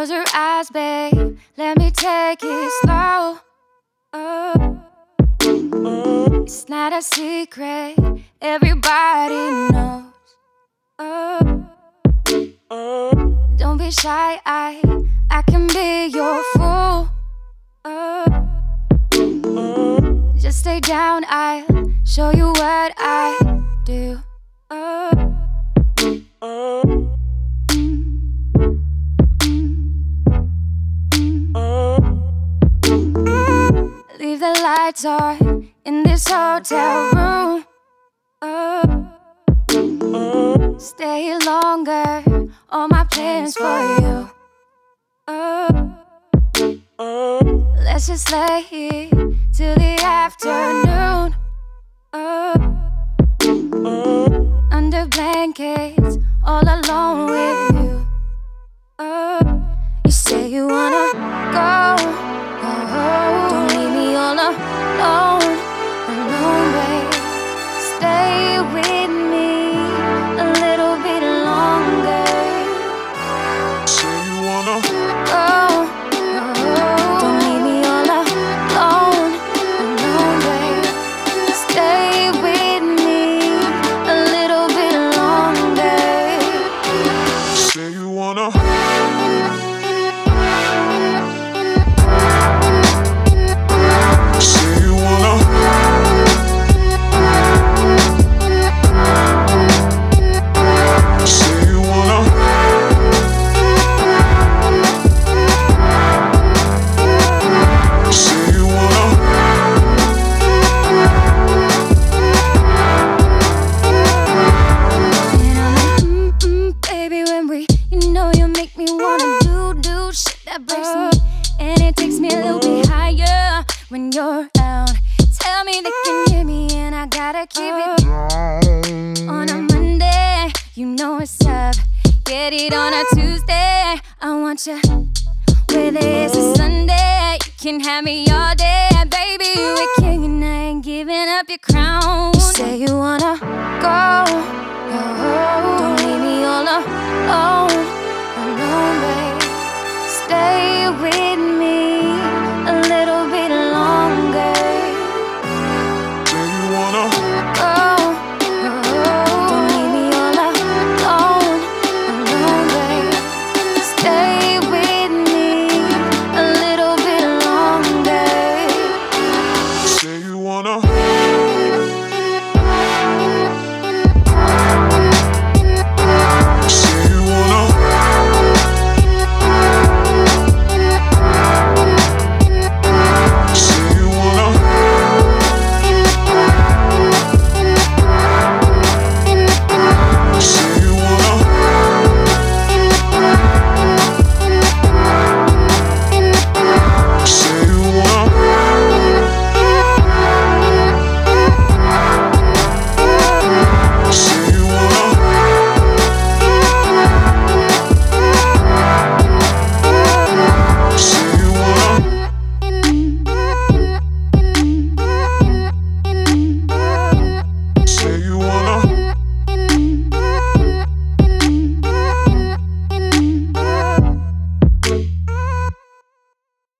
close, your eyes, babe. Let me take it slow. Oh. It's not a secret, everybody knows. Oh. Don't be shy, I, I can be your fool. Oh. Just stay down, I'll show you what I lights on in this hotel room. Oh. Stay longer, all my plans for you. Oh. Let's just lay here till the afternoon. Oh. Under blankets, all alone with you. Oh. You say you wanna me a little bit higher when you're out. Tell me they can hear me, and I gotta keep it on a Monday. You know it's up. Get it on a Tuesday. I want you. Whether it's a Sunday, you can have me all day, baby. You a king, and I ain't giving up your crown. You say you wanna go.